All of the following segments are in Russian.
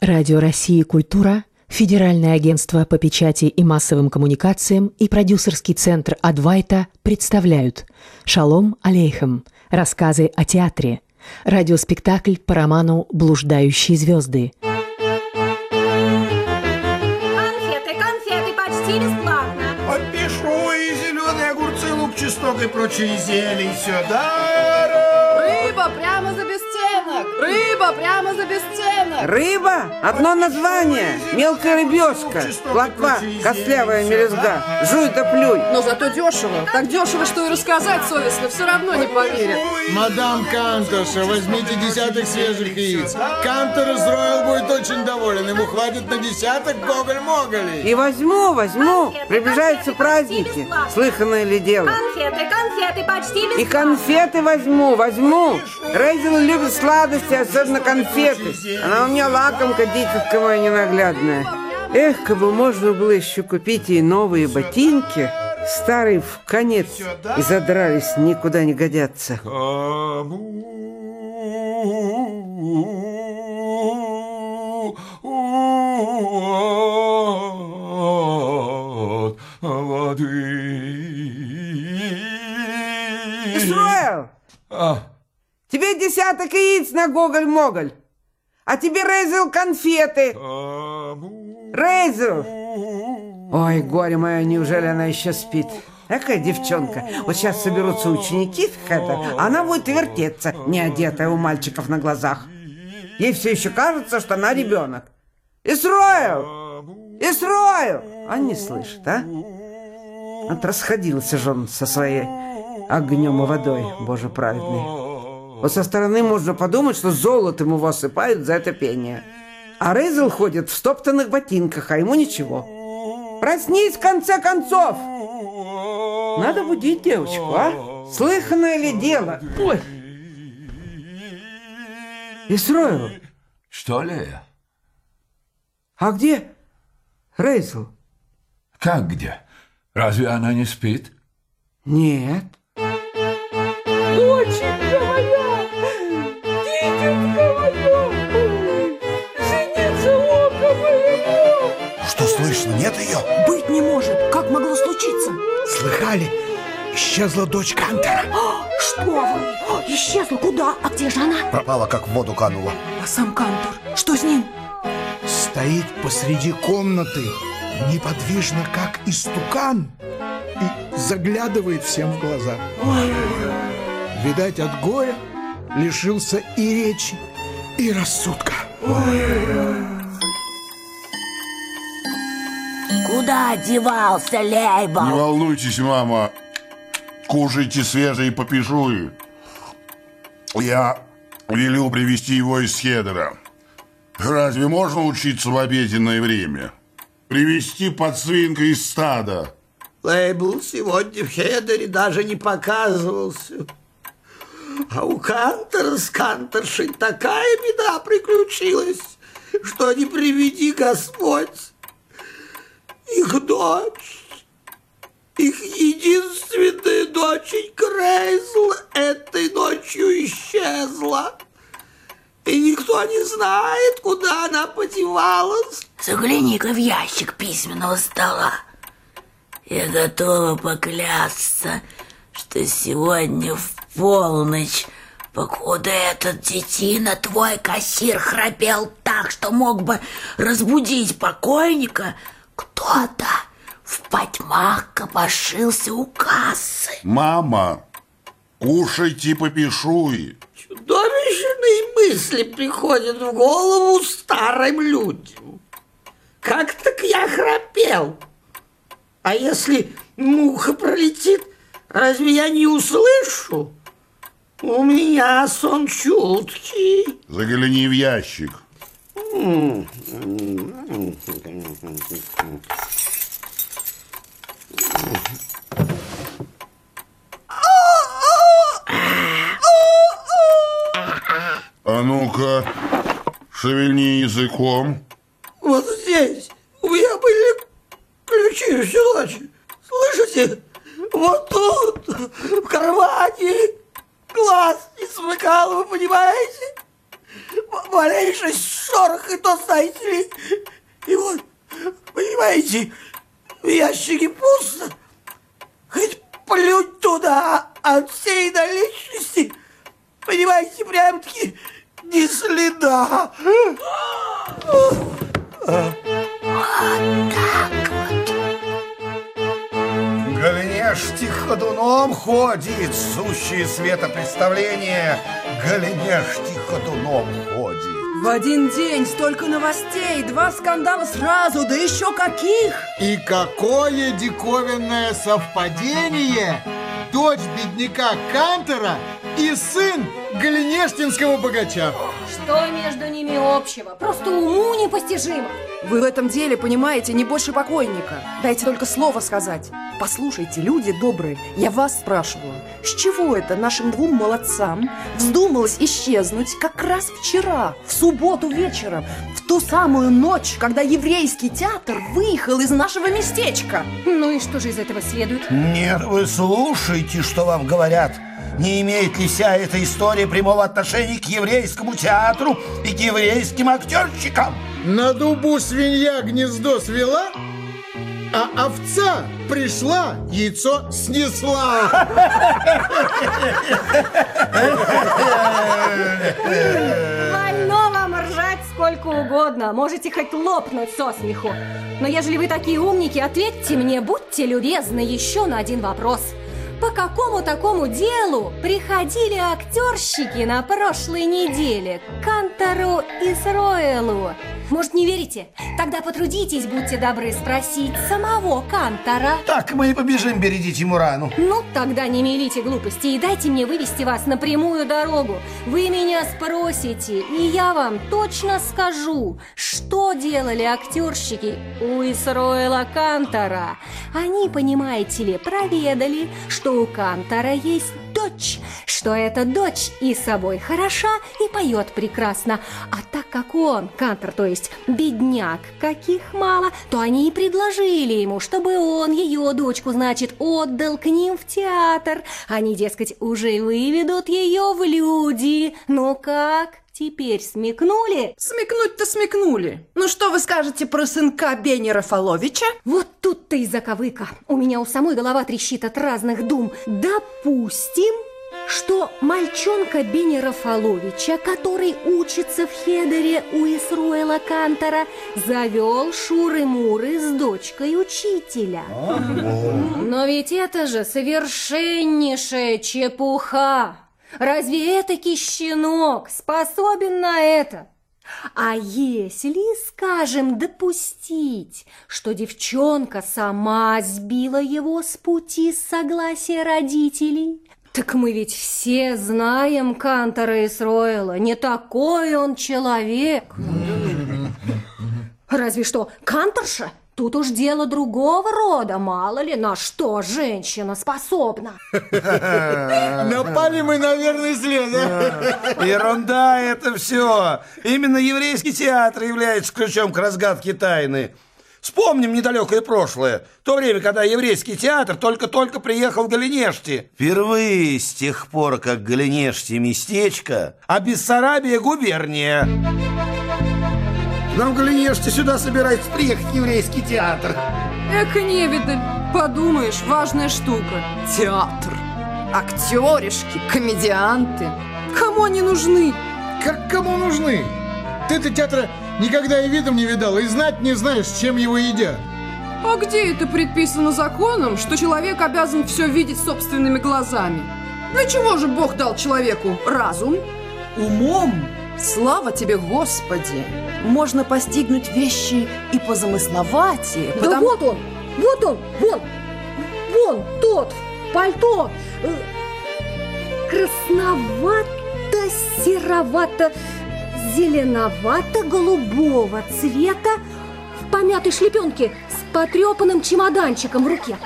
Радио России «Культура», Федеральное агентство по печати и массовым коммуникациям и продюсерский центр «Адвайта» представляют «Шалом алейхам. Рассказы о театре». Радиоспектакль по роману «Блуждающие звезды». Конфеты, конфеты, почти бесплатно. Подпишу и зеленые огурцы, лук, чеснок и прочие зелень сюда. Рыба бесценок! Рыба прямо за бесценок! Рыба? Одно название. Мелкая рыбешка. Плотва, костлявая мелюзга. Жуй да плюй. Но зато дешево. Так дешево, что и рассказать совестно все равно не поверят. Мадам Канторша, возьмите десяток свежих яиц. Кантор из Роял будет очень доволен. Ему хватит на десяток гоголь-моголей. И возьму, возьму. Приближаются праздники. Слыханное ли дело? Конфеты, конфеты, почти бесплатно. И конфеты возьму, возьму. Рейзел любит сладости, особенно конфеты. Она у меня лакомка, дитятка моя ненаглядная. Эх, как бы можно было еще купить ей новые ботинки. Старые в конец и задрались, никуда не годятся. Исруэл, А, тебе десяток яиц на гоголь-моголь. А тебе, Рейзел, конфеты. Рейзел! Ой, горе мое, неужели она еще спит? Какая девчонка. Вот сейчас соберутся ученики Хэттер, а она будет вертеться, не одетая у мальчиков на глазах. Ей все еще кажется, что она ребенок. Исроил! Исроил! А не слышит, а? Вот расходился же он со своей огнем и водой, Боже праведный. Вот со стороны можно подумать, что золотом его осыпают за это пение. А Рейзел ходит в стоптанных ботинках, а ему ничего. Проснись в конце концов! Надо будить девочку, а? Слыханное ли дело? Ой! Исроил, Что ли? а где Рейзел? Как где? Разве она не спит? Нет. Доченька моя! Слышно, нет ее? Быть не может. Как могло случиться? Слыхали? Исчезла дочь Кантера. Что вы? Исчезла. Куда? А где же она? Пропала, как в воду канула. А сам Кантор? Что с ним? стоит посреди комнаты, неподвижно, как истукан, и заглядывает всем в глаза. Видать, от горя лишился и речи, и рассудка. Куда девался Лейбл? Не волнуйтесь, мама. Кушайте свежие попишуи. Я велел привести его из Хедера. Разве можно учиться в обеденное время? Привести подсвинка из стада. Лейбл сегодня в Хедере даже не показывался. А у Кантера с Канторшей такая беда приключилась, что не приведи Господь. Их дочь, их единственная доченька Рейзл этой ночью исчезла. И никто не знает, куда она подевалась. Загляни-ка в ящик письменного стола. Я готова поклясться, что сегодня в полночь, покуда этот детина, твой кассир храпел так, что мог бы разбудить покойника, кто-то в потьмах копошился у кассы. Мама, кушайте попишуи. Чудовищные мысли приходят в голову старым людям. Как так я храпел? А если муха пролетит, разве я не услышу? У меня сон чуткий. Загляни в ящик. А ну-ка, шевельни языком. Вот здесь у меня были ключи всю ночь. Слышите? Вот тут, в кармане. Глаз не смыкал, вы понимаете? Малейший шорох, и то, ли, и вот, понимаете, в ящике пусто. Хоть плюнь туда от всей наличности, понимаете, прям-таки ни следа. Голенешти ходуном ходит, сущие светопредставления. Голенешти ходуном ходит. В один день столько новостей, два скандала сразу, да еще каких! И какое диковинное совпадение! Дочь бедняка Кантера и сын Галинештинского богача. Что между ними общего? Просто уму непостижимо. Вы в этом деле понимаете не больше покойника. Дайте только слово сказать. Послушайте, люди добрые, я вас спрашиваю, с чего это нашим двум молодцам вздумалось исчезнуть как раз вчера, в субботу вечером, в ту самую ночь, когда еврейский театр выехал из нашего местечка? Ну и что же из этого следует? Нет, вы слушайте, что вам говорят. Не имеет ли вся эта история прямого отношения к еврейскому театру и к еврейским актерщикам? На дубу свинья гнездо свела, а овца пришла, яйцо снесла. Вольно вам ржать сколько угодно, можете хоть лопнуть со смеху. Но ежели вы такие умники, ответьте мне, будьте любезны, еще на один вопрос. По какому такому делу приходили актерщики на прошлой неделе к Кантору Исроэлу? Может, не верите? Тогда потрудитесь, будьте добры, спросить самого Кантора. Так мы и побежим бередить ему рану. Ну, тогда не мелите глупости и дайте мне вывести вас на прямую дорогу. Вы меня спросите, и я вам точно скажу, что делали актерщики у Исроэла Кантора. Они, понимаете ли, проведали, что у Кантора есть дочь, что эта дочь и собой хороша, и поет прекрасно. А так как он, Кантор, то есть бедняк, каких мало, то они и предложили ему, чтобы он ее дочку, значит, отдал к ним в театр. Они, дескать, уже выведут ее в люди. Ну как? Теперь смекнули? Смекнуть-то смекнули. Ну что вы скажете про сынка Бени Рафаловича? Вот тут-то и заковыка. У меня у самой голова трещит от разных дум. Допустим, что мальчонка Бени Рафаловича, который учится в Хедере у Исруэла Кантора, завел шуры-муры с дочкой учителя. Но ведь это же совершеннейшая чепуха. Разве этакий щенок способен на это? А если, скажем, допустить, что девчонка сама сбила его с пути с согласия родителей, так мы ведь все знаем Кантора Исроэла, не такой он человек. Разве что Канторша Тут уж дело другого рода, мало ли на что женщина способна. Напали мы на верный след? Ерунда это все. Именно еврейский театр является ключом к разгадке тайны. Вспомним недалекое прошлое. То время, когда еврейский театр только-только приехал в Галинешти. Впервые с тех пор, как Галинешти местечко, а Бессарабия губерния. Нам в Галинеште сюда собирается приехать еврейский театр. Эх, невидаль, подумаешь, важная штука. Театр. Актеришки, комедианты. Кому они нужны? Как кому нужны? Ты-то театра никогда и видом не видал, и знать не знаешь, чем его едят. А где это предписано законом, что человек обязан все видеть собственными глазами? Для чего же Бог дал человеку разум? Умом, слава тебе, Господи, можно постигнуть вещи и позамысловатее. Да потому- вот он, вот он, вон, вон тот, пальто. э, Красновато-серовато, зеленовато-голубого цвета в помятой шлепенке с потрепанным чемоданчиком в руке.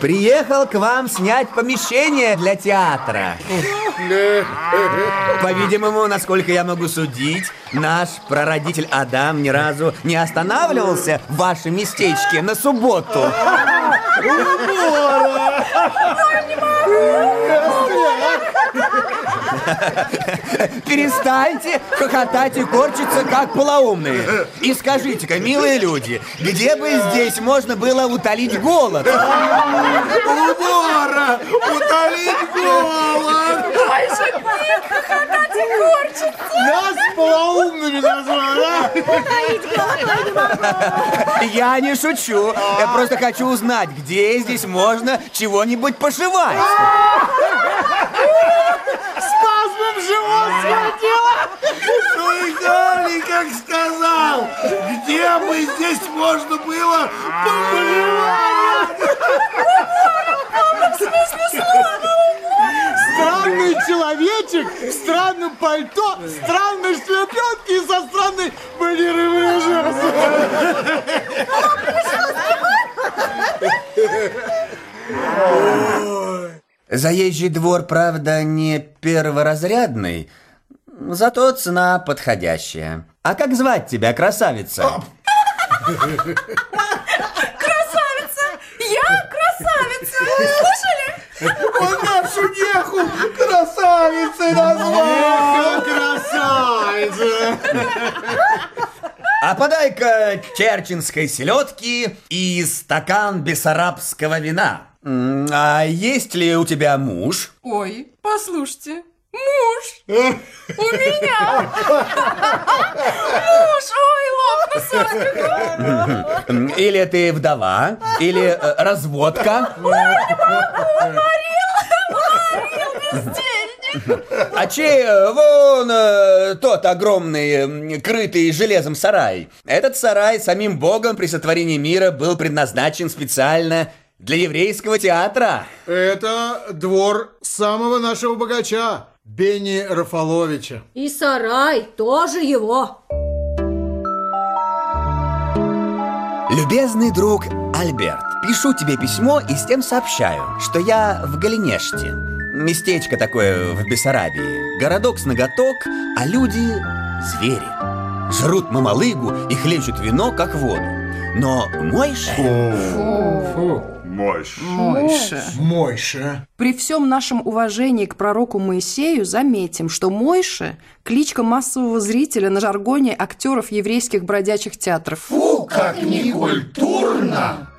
Приехал к вам снять помещение для театра. По-видимому, насколько я могу судить, наш прародитель Адам ни разу не останавливался в вашем местечке на субботу. Убора! Перестаньте хохотать и корчиться, как полоумные. И скажите-ка, милые люди, где бы здесь можно было утолить голод? Убора! Утолить голод! Больше книг хохотать и корчиться! Нас полоумными назвали, а? Я не шучу. Я просто хочу узнать, где здесь можно чего-нибудь пошивать. Спазмом живот схватило! Слыхали, как сказал? Где бы здесь можно было поболевать? В смысле Странный человечек в странном пальто, странной шлепетке и со странной манерой Заезжий двор, правда, не перворазрядный, зато цена подходящая. А как звать тебя, красавица? Красавица! Я красавица! Слышали? Он нашу неху красавицей назвал! красавица! А подай-ка черченской селедки и стакан бессарабского вина. А есть ли у тебя муж? Ой, послушайте, муж! У меня! Муж! Ой, лопну Или ты вдова? Или э, разводка? А чей э, вон э, тот огромный, крытый железом сарай? Этот сарай самим богом при сотворении мира был предназначен специально для еврейского театра. Это двор самого нашего богача, Бени Рафаловича. И сарай тоже его. Любезный друг Альберт, пишу тебе письмо и с тем сообщаю, что я в Галинеште. Местечко такое в Бессарабии. Городок с ноготок, а люди – звери. Жрут мамалыгу и хлещут вино, как воду. Но Мойша... Мощь. Мойша. Мойша. При всем нашем уважении к пророку Моисею заметим, что Мойша – кличка массового зрителя на жаргоне актеров еврейских бродячих театров. Фу, как некультурно!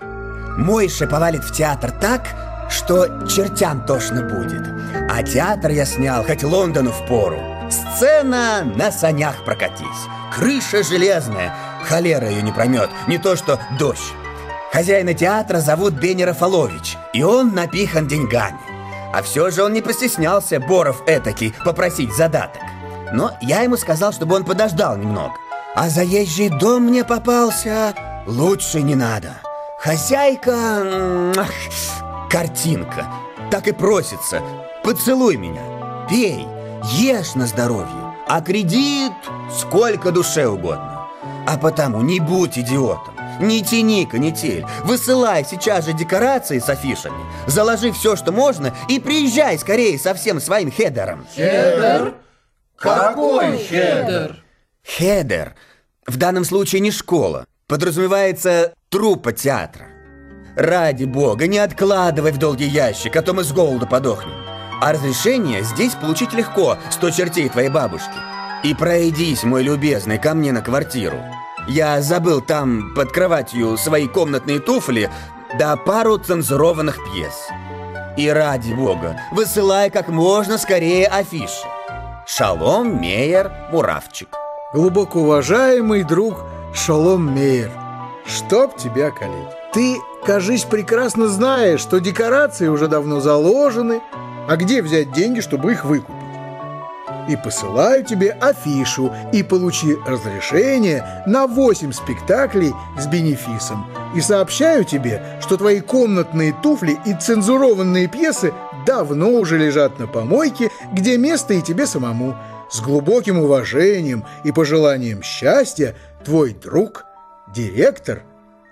Мойша повалит в театр так, что чертям тошно будет. А театр я снял, хоть Лондону в пору. Сцена на санях прокатись. Крыша железная, холера ее не проймет, не то что дождь. Хозяина театра зовут Бенни Рафалович, и он напихан деньгами. А все же он не постеснялся, Боров этакий, попросить задаток. Но я ему сказал, чтобы он подождал немного. А заезжий дом мне попался, лучше не надо. Хозяйка... ах, Картинка. Так и просится. Поцелуй меня. Пей. Ешь на здоровье. А кредит сколько душе угодно. А потому не будь идиотом. Не тяни канитель. Высылай сейчас же декорации с афишами. Заложи все, что можно, и приезжай скорее со всем своим хедером. Хедер? Какой хедер? Хедер в данном случае не школа. Подразумевается труппа театра. Ради бога, не откладывай в долгий ящик, а то мы с голоду подохнем. А разрешение здесь получить легко, сто чертей твоей бабушки. И пройдись, мой любезный, ко мне на квартиру. Я забыл там под кроватью свои комнатные туфли да пару цензурованных пьес. И ради бога, высылай как можно скорее афиши. Шалом, Мейер, Муравчик. Глубоко уважаемый друг Шалом Мейер, чтоб тебя калить. Ты, кажись, прекрасно знаешь, что декорации уже давно заложены, а где взять деньги, чтобы их выкупить? И посылаю тебе афишу и получи разрешение на 8 спектаклей с бенефисом. И сообщаю тебе, что твои комнатные туфли и цензурованные пьесы давно уже лежат на помойке, где место и тебе самому. С глубоким уважением и пожеланием счастья, твой друг, директор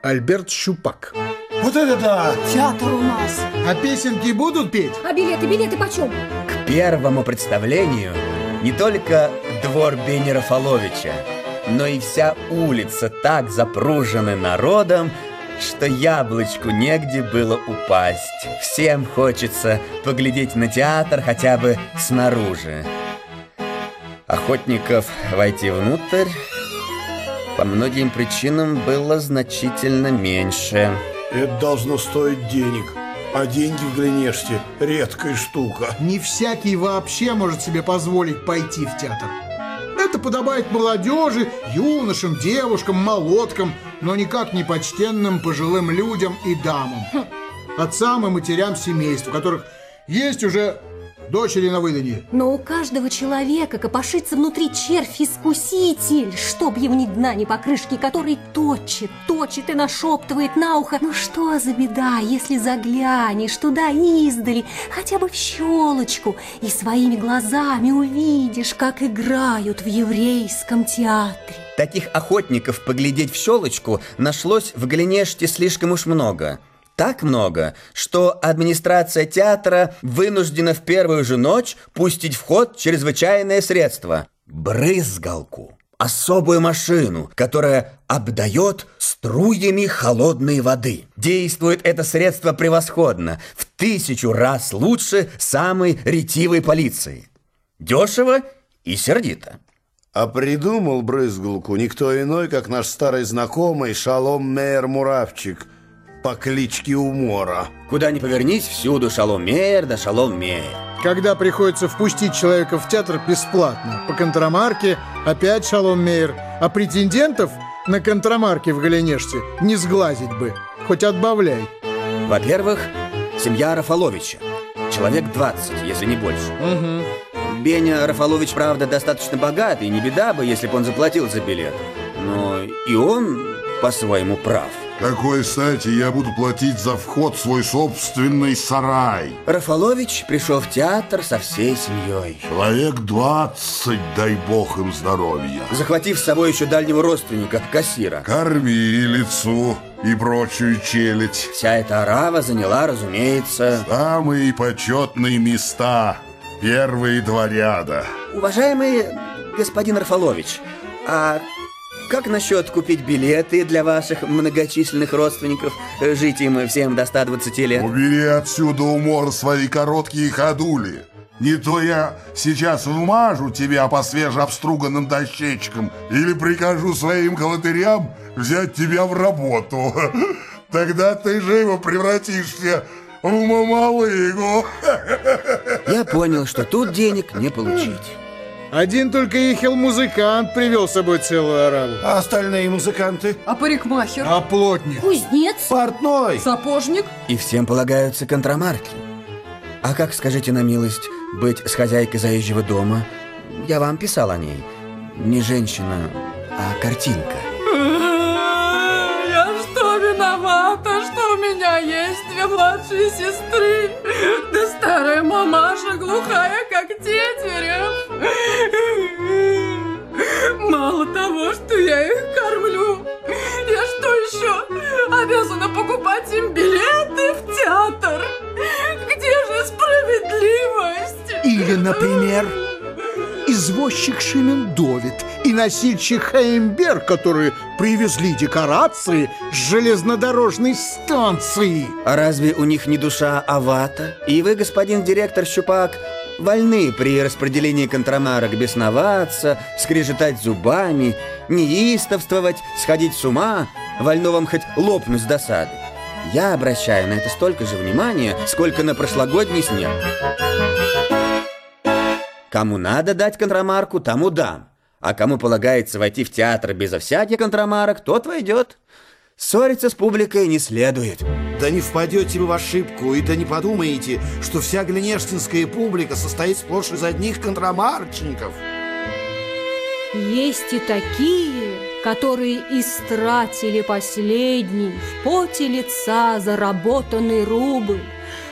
Альберт Щупак. Вот это да! Театр у нас. А песенки будут петь? А билеты, билеты почем? К первому представлению не только двор Бени Рафаловича, но и вся улица так запружены народом, что яблочку негде было упасть. Всем хочется поглядеть на театр хотя бы снаружи. Охотников войти внутрь по многим причинам было значительно меньше. Это должно стоить денег. А деньги в Гринеште – редкая штука. Не всякий вообще может себе позволить пойти в театр. Это подобает молодежи, юношам, девушкам, молоткам, но никак не почтенным пожилым людям и дамам. Отцам и матерям семейств, у которых есть уже дочери на выданье. Но у каждого человека копошится внутри червь-искуситель, чтоб его ни дна, ни покрышки, который точит, точит и нашептывает на ухо. Ну что за беда, если заглянешь туда издали, хотя бы в щелочку, и своими глазами увидишь, как играют в еврейском театре. Таких охотников поглядеть в щелочку нашлось в Галинеште слишком уж много. Так много, что администрация театра вынуждена в первую же ночь пустить в ход чрезвычайное средство – брызгалку. Особую машину, которая обдает струями холодной воды. Действует это средство превосходно, в тысячу раз лучше самой ретивой полиции. Дешево и сердито. А придумал брызгалку никто иной, как наш старый знакомый Шалом Мейер Муравчик по кличке Умора. Куда ни повернись, всюду Шалом Мейер да Шалом Мейер. Когда приходится впустить человека в театр бесплатно, по контрамарке опять Шалом Мейер, а претендентов на контрамарке в Галинеште не сглазить бы, хоть отбавляй. Во-первых, семья Рафаловича. Человек 20, если не больше. Угу. Беня Рафалович, правда, достаточно богатый, не беда бы, если бы он заплатил за билет. Но и он по-своему прав. Какой стати я буду платить за вход в свой собственный сарай? Рафалович пришел в театр со всей семьей. Человек 20, дай бог им здоровья. Захватив с собой еще дальнего родственника, кассира. Кормилицу и прочую челядь. Вся эта арава заняла, разумеется... Самые почетные места. Первые два ряда. Уважаемый господин Рафалович, а как насчет купить билеты для ваших многочисленных родственников? Жить им всем до 120 лет. Убери отсюда умор свои короткие ходули. Не то я сейчас вмажу тебя по свежеобструганным дощечкам или прикажу своим колотырям взять тебя в работу. Тогда ты живо превратишься в мамалыгу. Я понял, что тут денег не получить. Один только ехал музыкант привел с собой целую ораву. А остальные музыканты? А парикмахер? А плотник? Кузнец? Портной? Сапожник? И всем полагаются контрамарки. А как, скажите на милость, быть с хозяйкой заезжего дома? Я вам писал о ней. Не женщина, а картинка. Я что виновата, что у меня есть две младшие сестры? Да старая мамаша глухая, как тетерев. Мало того, что я их кормлю, я что еще обязана покупать им билеты в театр? Где же справедливость? Или, например, извозчик Шимен Довид и носильщик Хеймберг, которые привезли декорации с железнодорожной станции. А разве у них не душа авата? И вы, господин директор Щупак, вольны при распределении контрамарок бесноваться, скрежетать зубами, неистовствовать, сходить с ума, вольно вам хоть лопнуть с досады. Я обращаю на это столько же внимания, сколько на прошлогодний снег. Кому надо дать контрамарку, тому дам. А кому полагается войти в театр безо всяких контрамарок, тот войдет. Ссориться с публикой не следует. Да не впадете вы в ошибку, и да не подумаете, что вся глинештинская публика состоит сплошь из одних контрамарочников. Есть и такие, которые истратили последний в поте лица заработанный рубль,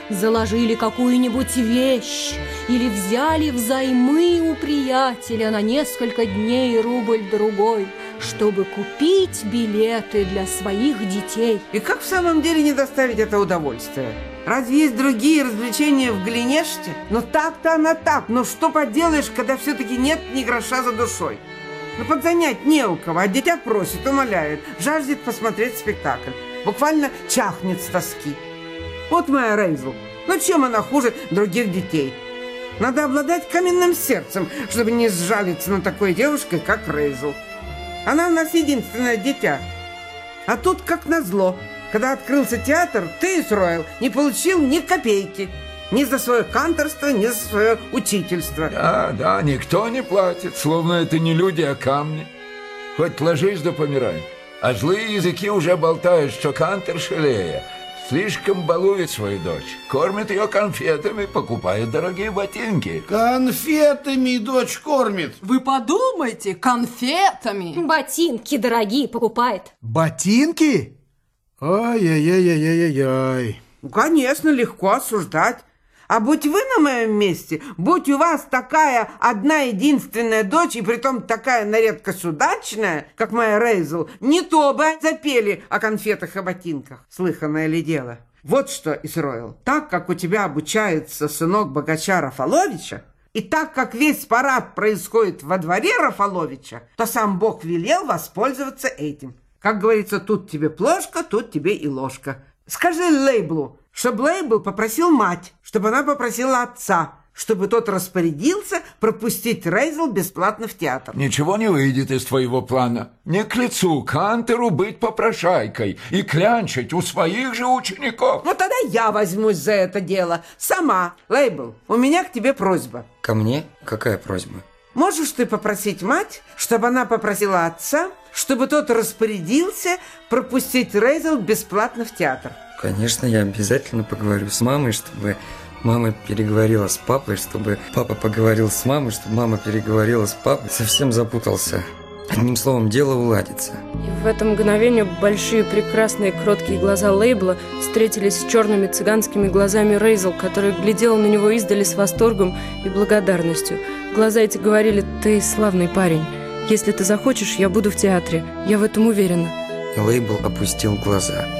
заложили какую-нибудь вещь или взяли взаймы у приятеля на несколько дней рубль-другой, чтобы купить билеты для своих детей. И как в самом деле не доставить это удовольствие? Разве есть другие развлечения в Глинеште? Но так-то она так. Но что поделаешь, когда все-таки нет ни гроша за душой? Ну, подзанять не у кого, а дитя просит, умоляет, жаждет посмотреть спектакль. буквально чахнет с тоски. Вот моя Рейзл. Ну чем она хуже других детей? Надо обладать каменным сердцем, чтобы не сжалиться на такой девушкой, как Рейзл. Она у нас единственное дитя. А тут как назло. Когда открылся театр, ты, Исроил, не получил ни копейки. Ни за свое канторство, ни за свое учительство. Да, да, никто не платит, словно это не люди, а камни. Хоть ложись да помирай. А злые языки уже болтают, что кантор Шелея слишком балует свою дочь. Кормит ее конфетами, покупает дорогие ботинки. Конфетами дочь кормит. Вы подумайте, конфетами. Ботинки дорогие покупает. Ботинки? Ай-яй-яй-яй-яй-яй. Ну, конечно, легко осуждать. А будь вы на моем месте, будь у вас такая одна единственная дочь, и притом такая на редкость удачная, как моя Рейзел, не то бы запели о конфетах и ботинках. Слыханное ли дело? Вот что, Исроил, так как у тебя обучается сынок богача Рафаловича, и так как весь парад происходит во дворе Рафаловича, то сам Бог велел воспользоваться этим. Как говорится, тут тебе плошка, тут тебе и ложка. Скажи Лейблу, чтобы Лейбл попросил мать, чтобы она попросила отца, чтобы тот распорядился пропустить Рейзел бесплатно в театр. Ничего не выйдет из твоего плана. Не к лицу Кантеру быть попрошайкой и клянчить у своих же учеников. Ну тогда я возьмусь за это дело. Сама. Лейбл, у меня к тебе просьба. Ко мне? Какая просьба? Можешь ты попросить мать, чтобы она попросила отца, чтобы тот распорядился пропустить Рейзел бесплатно в театр? Конечно, я обязательно поговорю с мамой, чтобы мама переговорила с папой, чтобы папа поговорил с мамой, чтобы мама переговорила с папой. Совсем запутался. Одним словом, дело уладится. И в это мгновение большие, прекрасные, кроткие глаза Лейбла встретились с черными цыганскими глазами Рейзел, которая глядела на него издали с восторгом и благодарностью. Глаза эти говорили «Ты славный парень. Если ты захочешь, я буду в театре. Я в этом уверена». И Лейбл опустил глаза.